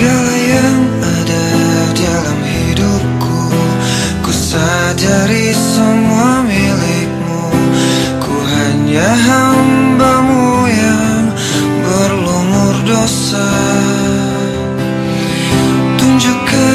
segala yang ada dalam hidupku Ku sadari semua milikmu. Ku hanya hambamu yang berlumur dosa. Tunjukkan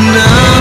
now.